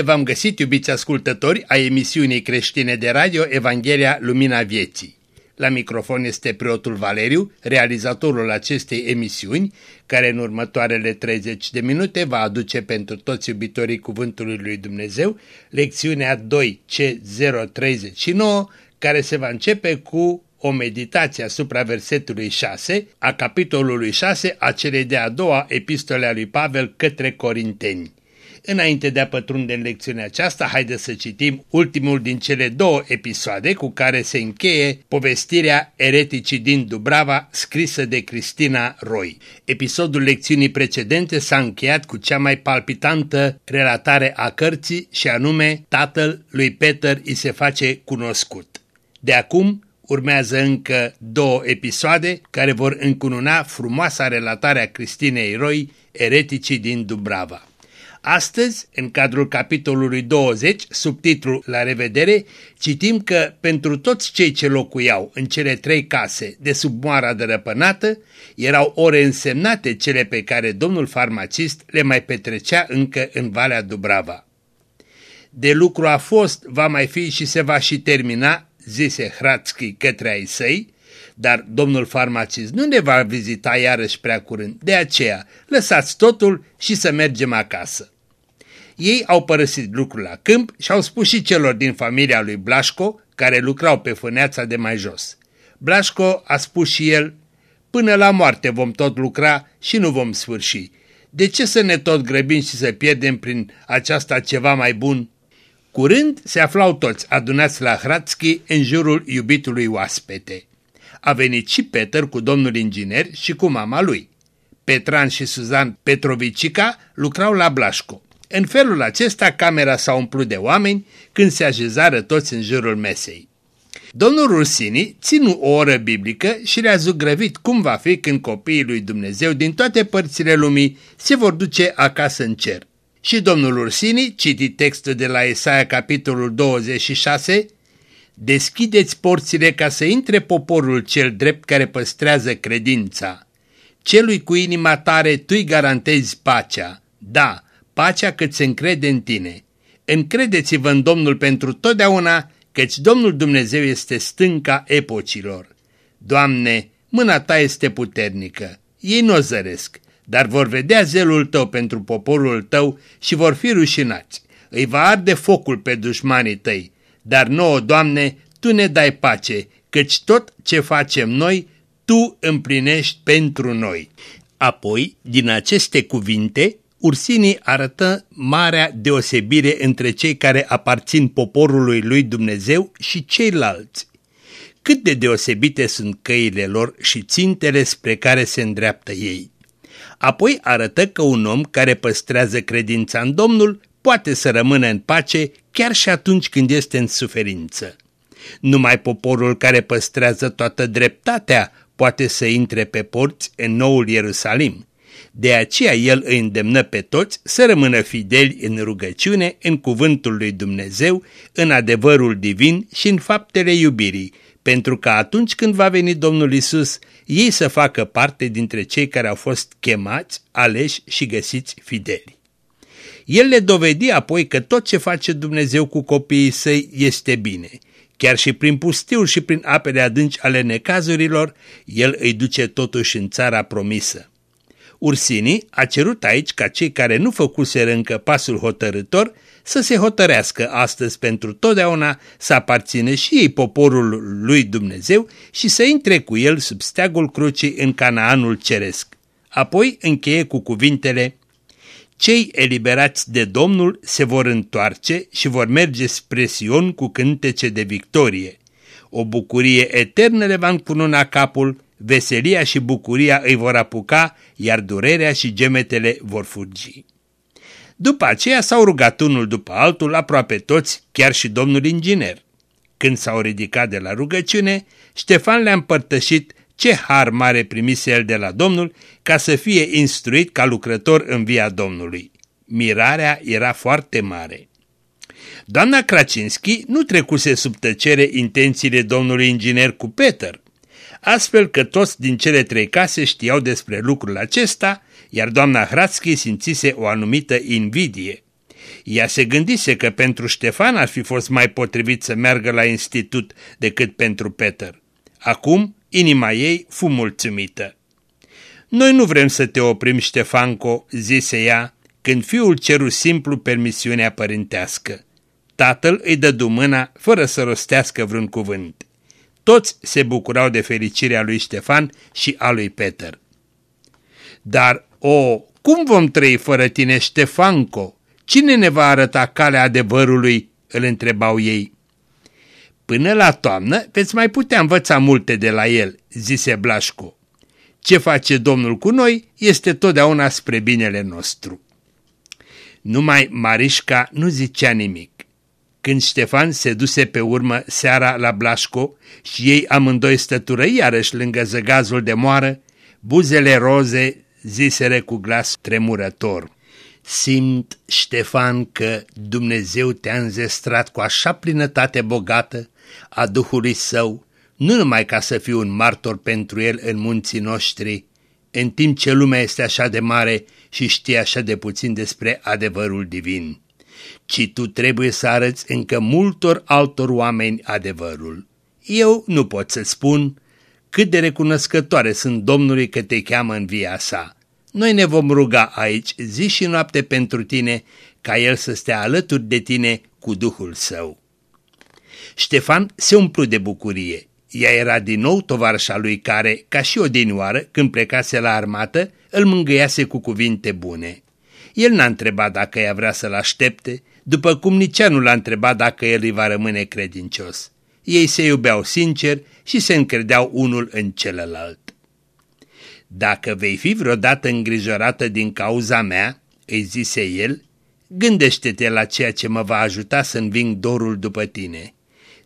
Bine v-am găsit, iubiți ascultători, a emisiunii creștine de radio Evanghelia Lumina Vieții. La microfon este preotul Valeriu, realizatorul acestei emisiuni, care în următoarele 30 de minute va aduce pentru toți iubitorii Cuvântului Lui Dumnezeu lecțiunea 2C039, care se va începe cu o meditație asupra versetului 6 a capitolului 6 a celei de-a doua epistole a lui Pavel către Corinteni. Înainte de a pătrunde în lecțiunea aceasta, haideți să citim ultimul din cele două episoade cu care se încheie povestirea ereticii din Dubrava scrisă de Cristina Roy. Episodul lecțiunii precedente s-a încheiat cu cea mai palpitantă relatare a cărții și anume tatăl lui Peter îi se face cunoscut. De acum urmează încă două episoade care vor încununa frumoasa relatare a Cristinei Roy, ereticii din Dubrava. Astăzi, în cadrul capitolului 20, subtitlul La revedere, citim că pentru toți cei ce locuiau în cele trei case de sub moara dărăpânată, erau ore însemnate cele pe care domnul farmacist le mai petrecea încă în Valea Dubrava. De lucru a fost, va mai fi și se va și termina, zise Hratski către ai săi, dar domnul farmacist nu ne va vizita iarăși prea curând, de aceea lăsați totul și să mergem acasă. Ei au părăsit lucrul la câmp și au spus și celor din familia lui Blașco, care lucrau pe fâneața de mai jos. Blașco a spus și el, până la moarte vom tot lucra și nu vom sfârși. De ce să ne tot grăbim și să pierdem prin aceasta ceva mai bun? Curând se aflau toți adunați la Hratski în jurul iubitului oaspete. A venit și Peter cu domnul inginer și cu mama lui. Petran și Suzan Petrovicica lucrau la Blașco. În felul acesta camera s-a umplut de oameni când se așezară toți în jurul mesei. Domnul Rusini ținu o oră biblică și le-a zugrăvit cum va fi când copiii lui Dumnezeu din toate părțile lumii se vor duce acasă în cer. Și domnul Ursini citi textul de la Isaia capitolul 26, Deschideți porțile ca să intre poporul cel drept care păstrează credința. Celui cu inima tare tu-i garantezi pacea. Da, pacea cât se încrede în tine. Încredeți-vă în Domnul pentru totdeauna, căci Domnul Dumnezeu este stânca epocilor. Doamne, mâna ta este puternică, ei nu o zăresc, dar vor vedea zelul tău pentru poporul tău și vor fi rușinați. Îi va arde focul pe dușmanii tăi, dar nouă, Doamne, Tu ne dai pace, căci tot ce facem noi, Tu împlinești pentru noi. Apoi, din aceste cuvinte, Ursinii arătă marea deosebire între cei care aparțin poporului lui Dumnezeu și ceilalți. Cât de deosebite sunt căile lor și țintele spre care se îndreaptă ei. Apoi arătă că un om care păstrează credința în Domnul poate să rămână în pace chiar și atunci când este în suferință. Numai poporul care păstrează toată dreptatea poate să intre pe porți în noul Ierusalim de aceea el îi îndemnă pe toți să rămână fideli în rugăciune, în cuvântul lui Dumnezeu, în adevărul divin și în faptele iubirii, pentru că atunci când va veni Domnul Isus, ei să facă parte dintre cei care au fost chemați, aleși și găsiți fideli. El le dovedi apoi că tot ce face Dumnezeu cu copiii săi este bine. Chiar și prin pustiul și prin apele adânci ale necazurilor, El îi duce totuși în țara promisă. Ursini a cerut aici ca cei care nu făcuseră încă pasul hotărător să se hotărească astăzi pentru totdeauna să aparțină și ei poporul lui Dumnezeu și să intre cu el sub steagul crucii în Canaanul ceresc. Apoi încheie cu cuvintele Cei eliberați de Domnul se vor întoarce și vor merge spre Sion cu cântece de victorie. O bucurie eternă le va încununa capul veselia și bucuria îi vor apuca, iar durerea și gemetele vor fugi. După aceea s-au rugat unul după altul aproape toți, chiar și domnul inginer. Când s-au ridicat de la rugăciune, Ștefan le-a împărtășit ce har mare primise el de la Domnul ca să fie instruit ca lucrător în via Domnului. Mirarea era foarte mare. Doamna Kracinski nu trecuse sub tăcere intențiile domnului inginer cu Peter astfel că toți din cele trei case știau despre lucrul acesta, iar doamna Hratski simțise o anumită invidie. Ea se gândise că pentru Ștefan ar fi fost mai potrivit să meargă la institut decât pentru Peter. Acum, inima ei fu mulțumită. Noi nu vrem să te oprim, Ștefanco, zise ea, când fiul ceru simplu permisiunea părintească. Tatăl îi dădu mâna fără să rostească vreun cuvânt. Toți se bucurau de fericirea lui Ștefan și a lui Peter. Dar, o, cum vom trăi fără tine, Ștefanco? Cine ne va arăta calea adevărului?" îl întrebau ei. Până la toamnă veți mai putea învăța multe de la el," zise Blașcu. Ce face Domnul cu noi este totdeauna spre binele nostru. Numai Marișca nu zicea nimic. Când Ștefan se duse pe urmă seara la Blașco și ei amândoi stătură iarăși lângă zăgazul de moară, buzele roze zisere cu glas tremurător. Simt, Ștefan, că Dumnezeu te-a înzestrat cu așa plinătate bogată a Duhului Său, nu numai ca să fiu un martor pentru El în munții noștri, în timp ce lumea este așa de mare și știe așa de puțin despre adevărul divin, ci tu trebuie să arăți încă multor altor oameni adevărul. Eu nu pot să spun cât de recunoscătoare sunt Domnului că te cheamă în via sa. Noi ne vom ruga aici zi și noapte pentru tine, ca El să stea alături de tine cu Duhul Său. Ștefan se umplu de bucurie. Ea era din nou tovarășa lui care, ca și odinioară, când plecase la armată, îl mângâiase cu cuvinte bune. El n-a întrebat dacă ea vrea să-l aștepte, după cum nici ea nu l-a întrebat dacă el îi va rămâne credincios. Ei se iubeau sincer și se încredeau unul în celălalt. Dacă vei fi vreodată îngrijorată din cauza mea, îi zise el, gândește-te la ceea ce mă va ajuta să înving dorul după tine.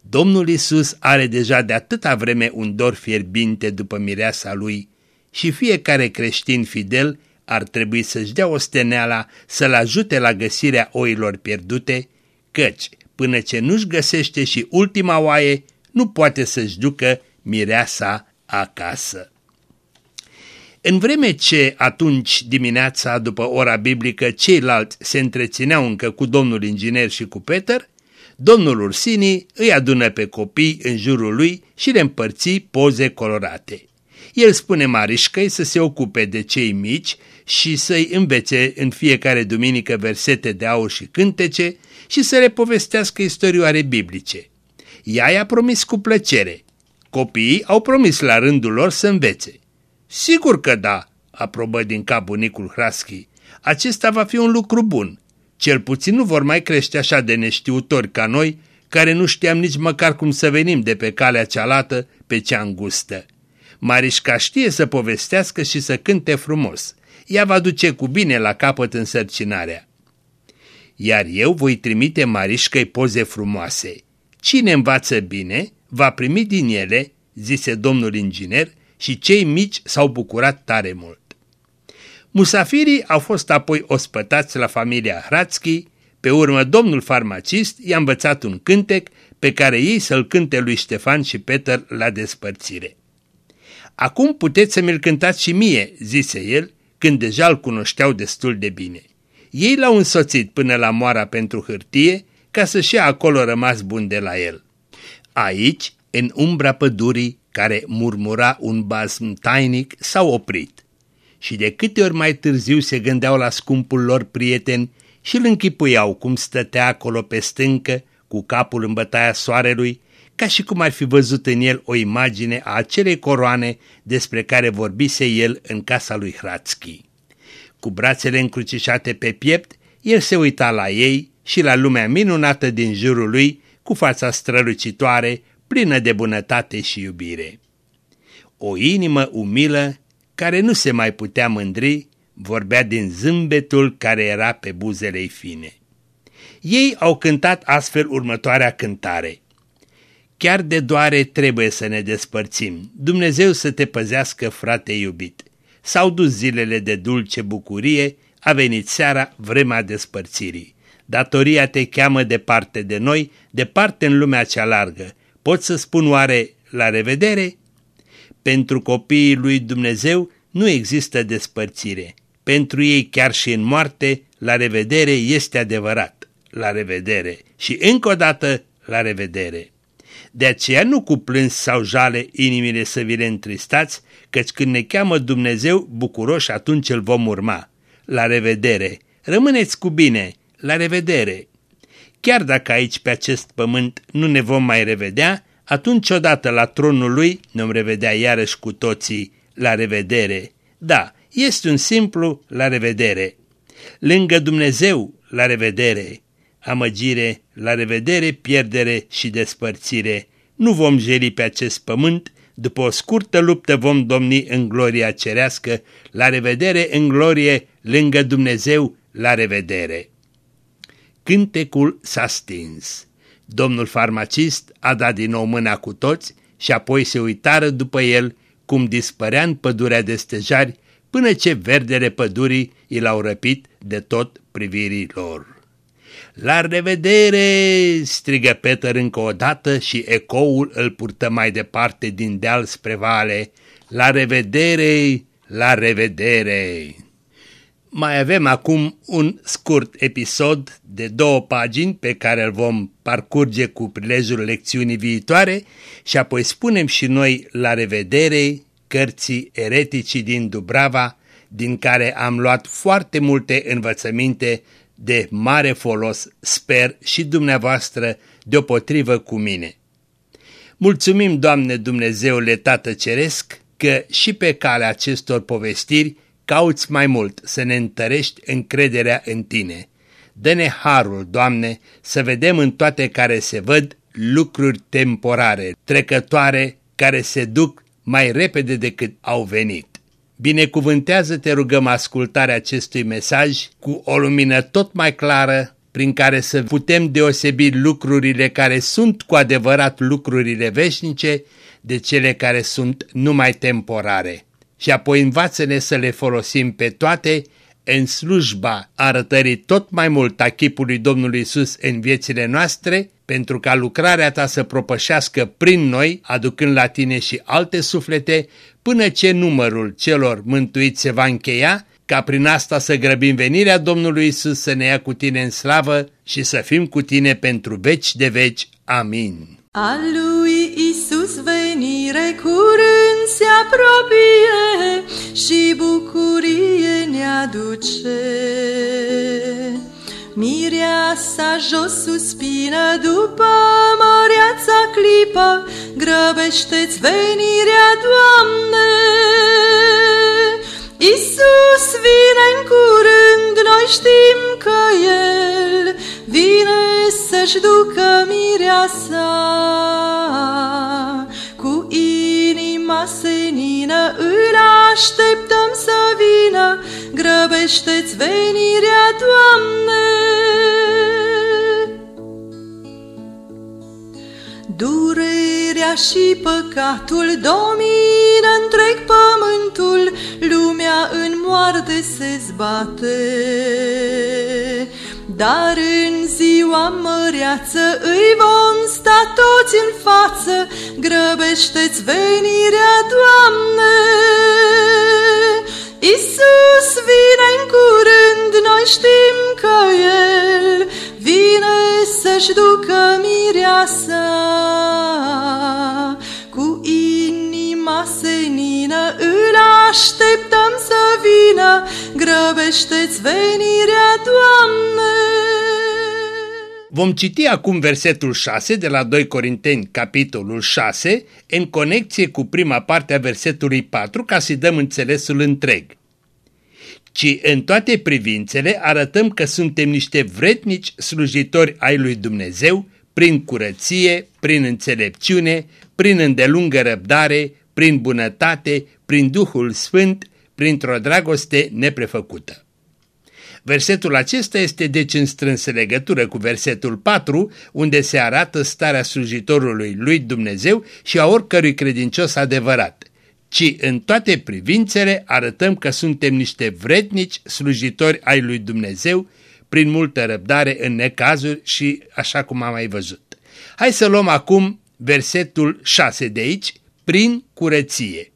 Domnul Isus are deja de atâta vreme un dor fierbinte după mireasa lui și fiecare creștin fidel ar trebui să-și dea osteneala să-l ajute la găsirea oilor pierdute, căci, până ce nu-și găsește și ultima oaie, nu poate să-și ducă mireasa acasă. În vreme ce atunci dimineața, după ora biblică, ceilalți se întrețineau încă cu domnul inginer și cu Peter, domnul Ursini îi adună pe copii în jurul lui și le împărți poze colorate. El spune Marișcăi să se ocupe de cei mici și să-i învețe în fiecare duminică versete de aur și cântece și să le povestească istorioare biblice. Ea i-a promis cu plăcere. Copiii au promis la rândul lor să învețe. Sigur că da, aprobă din cap bunicul Hraschi. Acesta va fi un lucru bun. Cel puțin nu vor mai crește așa de neștiutori ca noi, care nu știam nici măcar cum să venim de pe calea cealată pe cea îngustă. Marișca știe să povestească și să cânte frumos. Ea va duce cu bine la capăt însărcinarea. Iar eu voi trimite Marișcăi poze frumoase. Cine învață bine, va primi din ele, zise domnul inginer, și cei mici s-au bucurat tare mult. Musafirii au fost apoi ospătați la familia Hrațchi, pe urmă domnul farmacist i-a învățat un cântec pe care ei să-l cânte lui Ștefan și Peter la despărțire. Acum puteți să mi-l cântați și mie, zise el, când deja îl cunoșteau destul de bine. Ei l-au însoțit până la moara pentru hârtie, ca să-și ia acolo rămas bun de la el. Aici, în umbra pădurii, care murmura un basm tainic, s-au oprit. Și de câte ori mai târziu se gândeau la scumpul lor prieten și îl închipuiau cum stătea acolo pe stâncă, cu capul în bătaia soarelui, ca și cum ar fi văzut în el o imagine a acelei coroane despre care vorbise el în casa lui Hrațchi. Cu brațele încrucișate pe piept, el se uita la ei și la lumea minunată din jurul lui, cu fața strălucitoare, plină de bunătate și iubire. O inimă umilă, care nu se mai putea mândri, vorbea din zâmbetul care era pe buzele ei fine. Ei au cântat astfel următoarea cântare. Chiar de doare trebuie să ne despărțim. Dumnezeu să te păzească, frate iubit. S-au dus zilele de dulce bucurie, a venit seara vremea despărțirii. Datoria te cheamă departe de noi, departe în lumea cea largă. Pot să spun oare la revedere? Pentru copiii lui Dumnezeu nu există despărțire. pentru ei chiar și în moarte, la revedere este adevărat, la revedere și încă o dată la revedere. De aceea nu cu plâns sau jale inimile să vi le întristați, căci când ne cheamă Dumnezeu bucuroși atunci îl vom urma. La revedere! Rămâneți cu bine! La revedere! Chiar dacă aici pe acest pământ nu ne vom mai revedea, atunci odată la tronul lui ne vom revedea iarăși cu toții la revedere. Da, este un simplu la revedere. Lângă Dumnezeu, la revedere. Amăgire, la revedere, pierdere și despărțire. Nu vom jeli pe acest pământ, după o scurtă luptă vom domni în gloria cerească, la revedere în glorie, lângă Dumnezeu, la revedere. Cântecul s-a stins. Domnul farmacist a dat din nou mâna cu toți și apoi se uitară după el cum dispărea în pădurea de stejari până ce verdele pădurii i l-au răpit de tot privirii lor. La revedere!" strigă Peter încă o dată și ecoul îl purtă mai departe din deal spre vale. La revedere! La revedere! Mai avem acum un scurt episod de două pagini pe care îl vom parcurge cu prilejul lecțiunii viitoare și apoi spunem și noi la revedere cărții ereticii din Dubrava, din care am luat foarte multe învățăminte de mare folos, sper și dumneavoastră deopotrivă cu mine. Mulțumim, Doamne Dumnezeule Tată Ceresc, că și pe calea acestor povestiri cauți mai mult să ne întărești încrederea în Tine. Dă-ne harul, Doamne, să vedem în toate care se văd lucruri temporare, trecătoare, care se duc mai repede decât au venit. Binecuvântează, te rugăm, ascultarea acestui mesaj cu o lumină tot mai clară, prin care să putem deosebi lucrurile care sunt cu adevărat lucrurile veșnice de cele care sunt numai temporare. Și apoi învață-ne să le folosim pe toate în slujba arătării tot mai mult a chipului Domnului Isus în viețile noastre, pentru ca lucrarea ta să propășească prin noi, aducând la tine și alte suflete, până ce numărul celor mântuiți se va încheia, ca prin asta să grăbim venirea Domnului Isus să ne ia cu tine în slavă și să fim cu tine pentru veci de veci. Amin. A lui Isus venire curând se apropie și bucurie ne aduce. Mireasa jos suspină după măreața clipă, grăbește-ți venirea, Doamne! Isus vine în curând, noi știm că El vine să-și ducă mireasa. Cu așteptăm să vină, grăbește-ți venirea, Doamne! Durerea și păcatul domină întreg pământul, lumea în moarte se zbate. Dar în ziua măreață îi vom sta toți în față, grăbește-ți venirea, Doamne! Isus vine în curând, noi știm că El vine să-și ducă mireasa. Cu inima senină îl așteptăm să vină, grăbește-ți venirea, Doamne! Vom citi acum versetul 6 de la 2 Corinteni, capitolul 6, în conexie cu prima parte a versetului 4, ca să-i dăm înțelesul întreg. Ci în toate privințele arătăm că suntem niște vretnici slujitori ai lui Dumnezeu, prin curăție, prin înțelepciune, prin îndelungă răbdare, prin bunătate, prin Duhul Sfânt, printr-o dragoste neprefăcută. Versetul acesta este deci în strânsă legătură cu versetul 4, unde se arată starea slujitorului lui Dumnezeu și a oricărui credincios adevărat, ci în toate privințele arătăm că suntem niște vrednici slujitori ai lui Dumnezeu, prin multă răbdare în necazuri și așa cum am mai văzut. Hai să luăm acum versetul 6 de aici, prin curăție.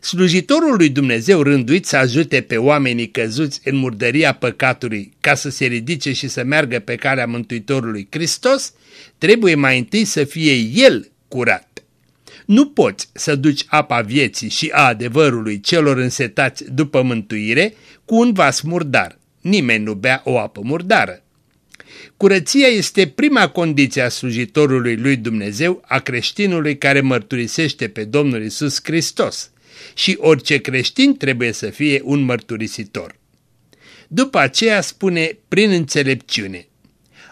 Slujitorul lui Dumnezeu rânduit să ajute pe oamenii căzuți în murdăria păcatului ca să se ridice și să meargă pe calea Mântuitorului Hristos, trebuie mai întâi să fie el curat. Nu poți să duci apa vieții și a adevărului celor însetați după mântuire cu un vas murdar. Nimeni nu bea o apă murdară. Curăția este prima condiție a slujitorului lui Dumnezeu, a creștinului care mărturisește pe Domnul Isus Hristos și orice creștin trebuie să fie un mărturisitor. După aceea spune prin înțelepciune.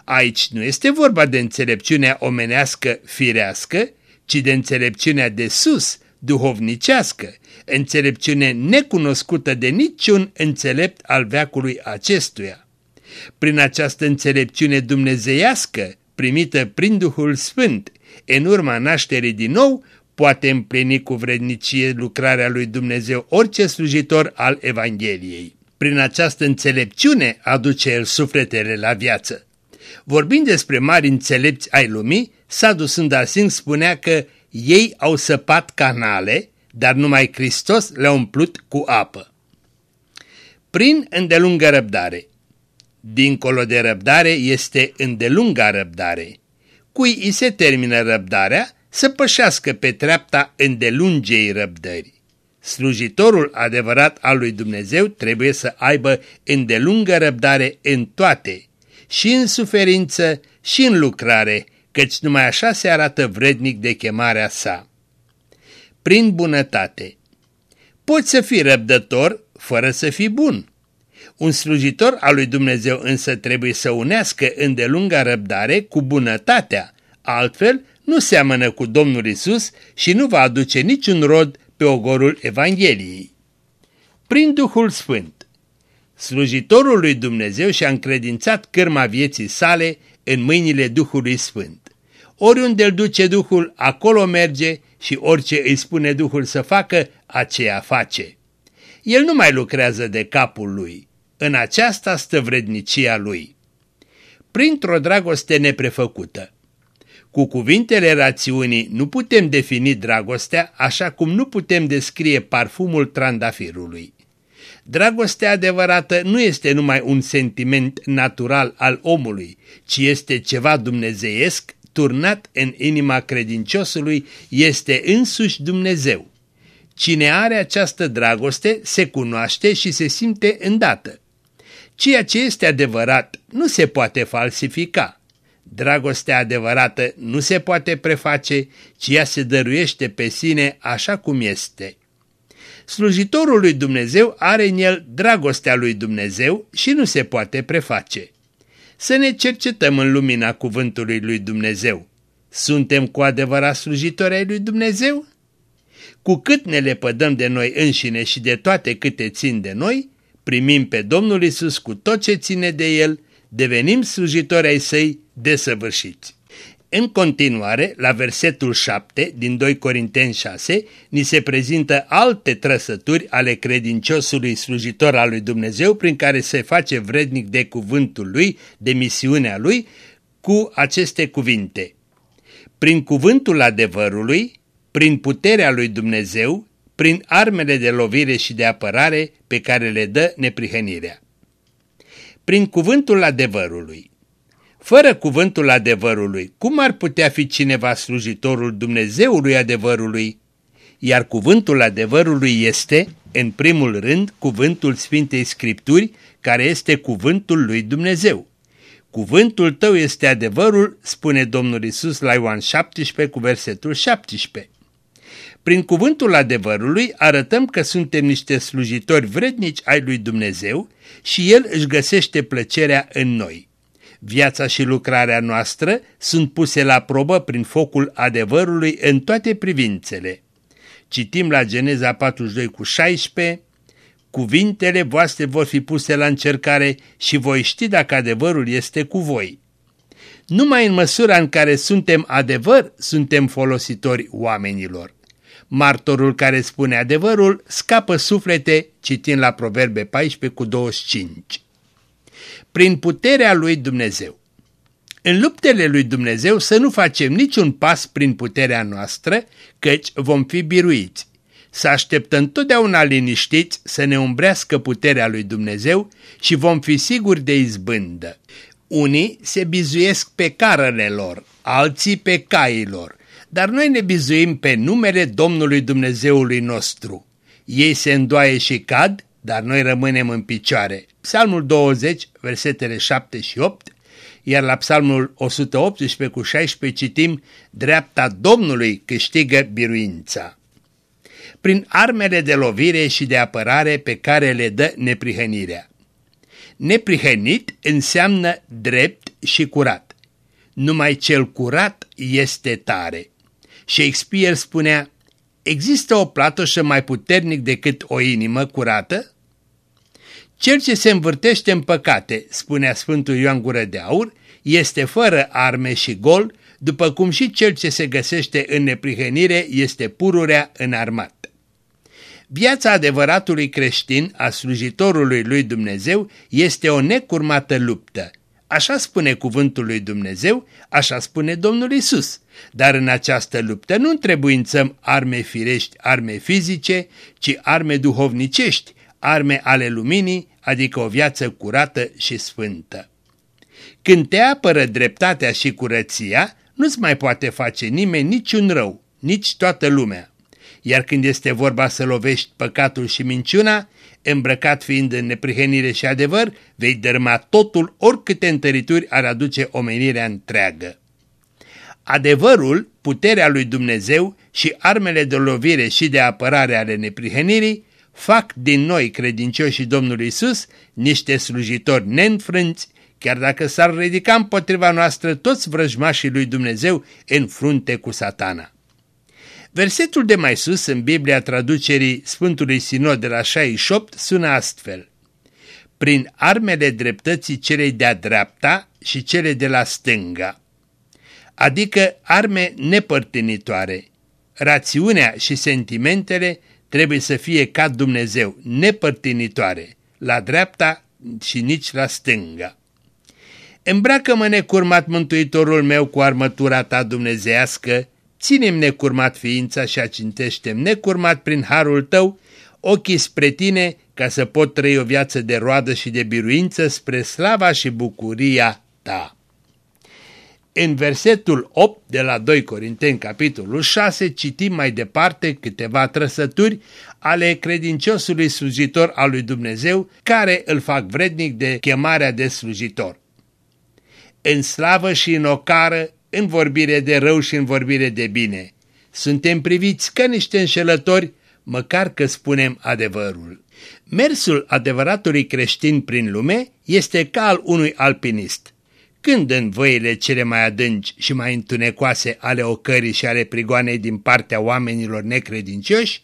Aici nu este vorba de înțelepciunea omenească firească, ci de înțelepciunea de sus, duhovnicească, înțelepciune necunoscută de niciun înțelept al veacului acestuia. Prin această înțelepciune dumnezeiască, primită prin Duhul Sfânt, în urma nașterii din nou, poate împlini cu vrednicie lucrarea lui Dumnezeu orice slujitor al Evangheliei. Prin această înțelepciune aduce el sufletele la viață. Vorbind despre mari înțelepți ai lumii, Sadu Sândasin spunea că ei au săpat canale, dar numai Hristos le-a umplut cu apă. Prin îndelungă răbdare. Dincolo de răbdare este îndelunga răbdare. Cui îi se termină răbdarea, să pășească pe treapta îndelungei răbdări. Slujitorul adevărat al lui Dumnezeu trebuie să aibă îndelungă răbdare în toate, și în suferință și în lucrare, căci numai așa se arată vrednic de chemarea sa. Prin bunătate. Poți să fii răbdător fără să fii bun. Un slujitor al lui Dumnezeu însă trebuie să unească îndelunga răbdare cu bunătatea, altfel nu seamănă cu Domnul Isus și nu va aduce niciun rod pe ogorul Evangheliei. Prin Duhul Sfânt, slujitorul lui Dumnezeu și-a încredințat cârma vieții sale în mâinile Duhului Sfânt. Oriunde îl duce Duhul, acolo merge și orice îi spune Duhul să facă, aceea face. El nu mai lucrează de capul lui. În aceasta stă vrednicia lui. Printr-o dragoste neprefăcută. Cu cuvintele rațiunii nu putem defini dragostea așa cum nu putem descrie parfumul trandafirului. Dragostea adevărată nu este numai un sentiment natural al omului, ci este ceva dumnezeiesc turnat în inima credinciosului, este însuși Dumnezeu. Cine are această dragoste se cunoaște și se simte îndată. Ceea ce este adevărat nu se poate falsifica. Dragostea adevărată nu se poate preface, ci ea se dăruiește pe sine așa cum este. Slujitorul lui Dumnezeu are în el dragostea lui Dumnezeu și nu se poate preface. Să ne cercetăm în lumina cuvântului lui Dumnezeu. Suntem cu adevărat slujitori ai lui Dumnezeu? Cu cât ne lepădăm de noi înșine și de toate câte țin de noi, primim pe Domnul Isus cu tot ce ține de El, devenim slujitori ai săi desăvârșiți. În continuare, la versetul 7 din 2 Corinteni 6, ni se prezintă alte trăsături ale credinciosului slujitor al lui Dumnezeu prin care se face vrednic de cuvântul lui, de misiunea lui, cu aceste cuvinte. Prin cuvântul adevărului, prin puterea lui Dumnezeu, prin armele de lovire și de apărare pe care le dă neprihănirea. Prin cuvântul adevărului. Fără cuvântul adevărului, cum ar putea fi cineva slujitorul Dumnezeului adevărului? Iar cuvântul adevărului este, în primul rând, cuvântul Sfintei Scripturi, care este cuvântul lui Dumnezeu. Cuvântul tău este adevărul, spune Domnul Isus la Ioan 17 cu versetul 17. Prin cuvântul adevărului arătăm că suntem niște slujitori vrednici ai lui Dumnezeu și El își găsește plăcerea în noi. Viața și lucrarea noastră sunt puse la probă prin focul adevărului în toate privințele. Citim la Geneza 42 cu 16, Cuvintele voastre vor fi puse la încercare și voi ști dacă adevărul este cu voi. Numai în măsura în care suntem adevăr, suntem folositori oamenilor. Martorul care spune adevărul scapă suflete, citind la Proverbe 14 cu 25. Prin puterea lui Dumnezeu. În luptele lui Dumnezeu să nu facem niciun pas prin puterea noastră, căci vom fi biruiți. să așteptăm totdeauna liniștiți să ne umbrească puterea lui Dumnezeu și vom fi siguri de izbândă. Unii se bizuiesc pe carele lor, alții pe cailor, dar noi ne bizuim pe numele Domnului Dumnezeului nostru. Ei se îndoaie și cad, dar noi rămânem în picioare. Psalmul 20, versetele 7 și 8, iar la psalmul 118 cu 16 citim, dreapta Domnului câștigă biruința. Prin armele de lovire și de apărare pe care le dă neprihănirea. Neprihănit înseamnă drept și curat. Numai cel curat este tare. Shakespeare spunea, există o platoșă mai puternic decât o inimă curată? Cel ce se învârtește în păcate, spunea Sfântul Ioan Gură de Aur, este fără arme și gol, după cum și cel ce se găsește în neprihănire este pururea înarmat. Viața adevăratului creștin, a slujitorului lui Dumnezeu, este o necurmată luptă. Așa spune cuvântul lui Dumnezeu, așa spune Domnul Isus. Dar în această luptă nu întrebuințăm arme firești, arme fizice, ci arme duhovnicești, arme ale luminii, adică o viață curată și sfântă. Când te apără dreptatea și curăția, nu-ți mai poate face nimeni niciun rău, nici toată lumea. Iar când este vorba să lovești păcatul și minciuna, îmbrăcat fiind în neprihănire și adevăr, vei dărma totul oricâte întărituri ar aduce omenirea întreagă. Adevărul, puterea lui Dumnezeu și armele de lovire și de apărare ale neprihănirii fac din noi credincioșii Domnului Isus niște slujitori neînfrânți, chiar dacă s-ar ridica împotriva noastră toți vrăjmașii lui Dumnezeu în frunte cu satana. Versetul de mai sus în Biblia traducerii Sfântului Sinod de la 68 sună astfel. Prin armele dreptății celei de-a dreapta și cele de la stânga. Adică arme nepărtinitoare. Rațiunea și sentimentele trebuie să fie ca Dumnezeu, nepărtinitoare, la dreapta și nici la stânga. Îmbracă-mă necurmat mântuitorul meu cu armătura ta dumnezească, ținem necurmat ființa și acintește necurmat prin harul tău, ochii spre tine ca să pot trăi o viață de roadă și de biruință spre slava și bucuria ta. În versetul 8 de la 2 Corinteni, capitolul 6, citim mai departe câteva trăsături ale credinciosului slujitor al lui Dumnezeu care îl fac vrednic de chemarea de slujitor. În slavă și în ocară, în vorbire de rău și în vorbire de bine. Suntem priviți ca niște înșelători, măcar că spunem adevărul. Mersul adevăratului creștin prin lume este ca al unui alpinist – când în văile cele mai adânci și mai întunecoase ale ocării și ale prigoanei din partea oamenilor necredincioși,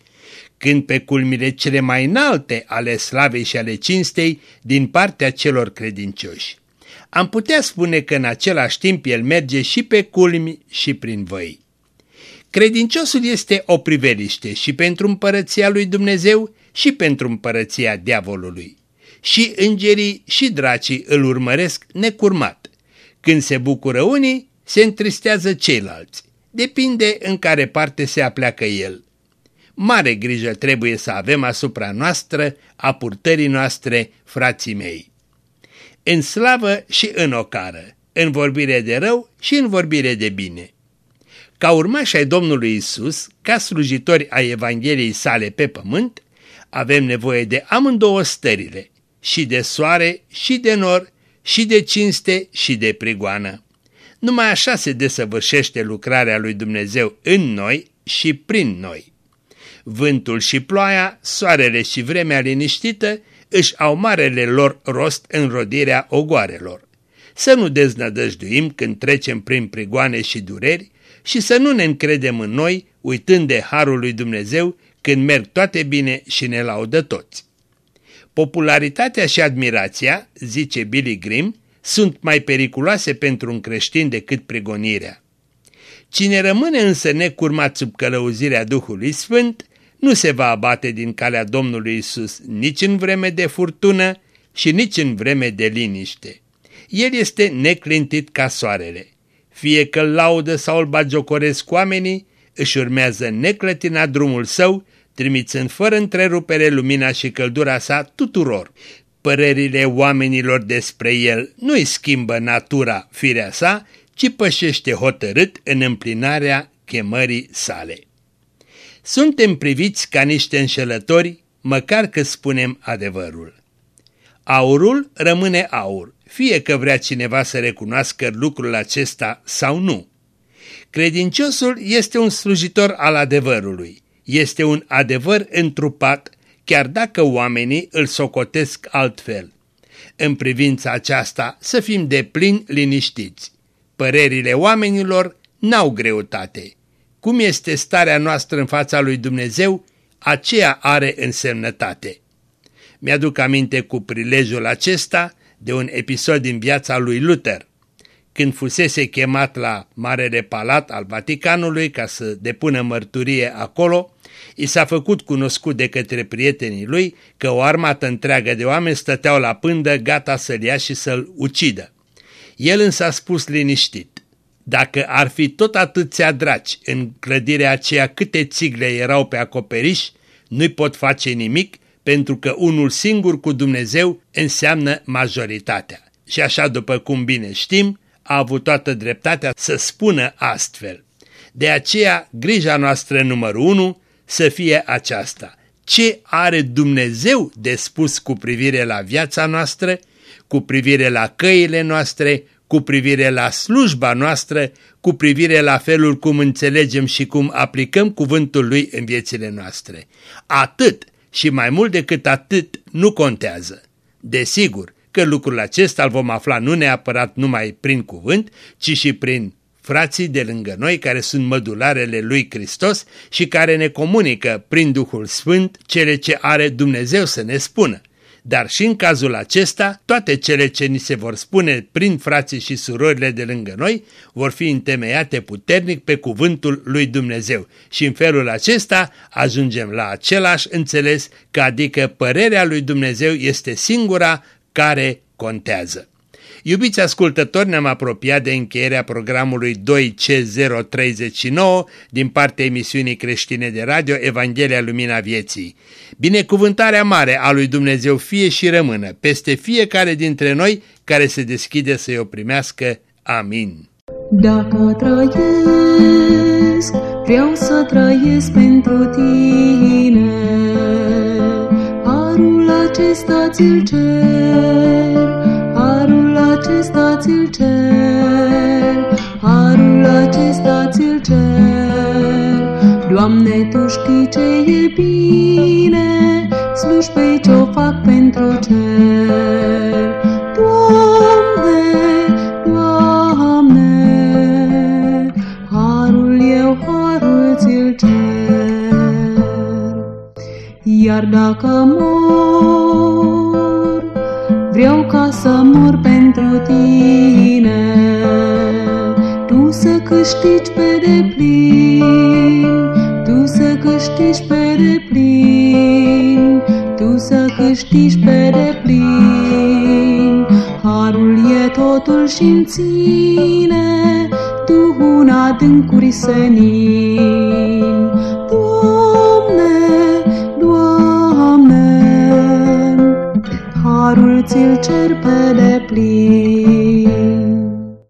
când pe culmile cele mai înalte ale slavei și ale cinstei din partea celor credincioși. Am putea spune că în același timp el merge și pe culmi și prin văi. Credinciosul este o priveliște și pentru împărăția lui Dumnezeu și pentru împărăția diavolului. Și îngerii și dracii îl urmăresc necurmat când se bucură unii, se întristează ceilalți. Depinde în care parte se apleacă el. Mare grijă trebuie să avem asupra noastră, a purtării noastre, frații mei. În slavă și în ocară, în vorbire de rău și în vorbire de bine. Ca urmași ai Domnului Isus, ca slujitori ai Evangheliei sale pe pământ, avem nevoie de amândouă stările, și de soare și de nor și de cinste și de prigoană. Numai așa se desăvârșește lucrarea lui Dumnezeu în noi și prin noi. Vântul și ploaia, soarele și vremea liniștită își au marele lor rost în rodirea ogoarelor. Să nu deznădăjduim când trecem prin prigoane și dureri și să nu ne încredem în noi, uitând de harul lui Dumnezeu când merg toate bine și ne laudă toți. Popularitatea și admirația, zice Billy Grimm, sunt mai periculoase pentru un creștin decât pregonirea. Cine rămâne însă necurmat sub călăuzirea Duhului Sfânt, nu se va abate din calea Domnului Isus nici în vreme de furtună și nici în vreme de liniște. El este neclintit ca soarele. Fie că laudă sau îl bagiocoresc oamenii, își urmează neclătina drumul său, trimițând fără întrerupere lumina și căldura sa tuturor. Părerile oamenilor despre el nu-i schimbă natura, firea sa, ci pășește hotărât în împlinarea chemării sale. Suntem priviți ca niște înșelători, măcar că spunem adevărul. Aurul rămâne aur, fie că vrea cineva să recunoască lucrul acesta sau nu. Credinciosul este un slujitor al adevărului, este un adevăr întrupat, chiar dacă oamenii îl socotesc altfel. În privința aceasta să fim de plin liniștiți. Părerile oamenilor n-au greutate. Cum este starea noastră în fața lui Dumnezeu, aceea are însemnătate. Mi-aduc aminte cu prilejul acesta de un episod din viața lui Luther. Când fusese chemat la Marele Palat al Vaticanului ca să depună mărturie acolo, i s-a făcut cunoscut de către prietenii lui că o armată întreagă de oameni stăteau la pândă gata să-l ia și să-l ucidă. El însă a spus liniștit, dacă ar fi tot atâția draci în clădirea aceea câte țigle erau pe acoperiș, nu-i pot face nimic pentru că unul singur cu Dumnezeu înseamnă majoritatea. Și așa după cum bine știm, a avut toată dreptatea să spună astfel. De aceea, grija noastră numărul unu să fie aceasta. Ce are Dumnezeu de spus cu privire la viața noastră, cu privire la căile noastre, cu privire la slujba noastră, cu privire la felul cum înțelegem și cum aplicăm cuvântul Lui în viețile noastre. Atât și mai mult decât atât nu contează. Desigur că lucrul acesta îl vom afla nu neapărat numai prin cuvânt, ci și prin frații de lângă noi care sunt mădularele lui Hristos și care ne comunică prin Duhul Sfânt cele ce are Dumnezeu să ne spună. Dar și în cazul acesta, toate cele ce ni se vor spune prin frații și surorile de lângă noi vor fi întemeiate puternic pe cuvântul lui Dumnezeu și în felul acesta ajungem la același înțeles că adică părerea lui Dumnezeu este singura care contează. Iubiți ascultători, ne-am apropiat de încheierea programului 2C039 din partea emisiunii creștine de radio Evanghelia Lumina Vieții. Binecuvântarea mare a lui Dumnezeu fie și rămână peste fiecare dintre noi care se deschide să-i o primească. Amin. Dacă trăiesc, vreau să trăiesc pentru tine. Harul acesta ți-l cer, harul acesta ți-l cer, harul acesta ți-l cer. Doamne, Tu știi ce e bine, slujbei ce-o fac pentru cer. Doamne, Doamne, harul eu, harul ți-l cer. Iar dacă mor, câștigi pe deplin, tu să câștigi pe deplin, tu să câștigi pe deplin. Harul e totul și în ține, tu un adâncuri senin. Doamne, Doamne, harul ți-l cer pe deplin.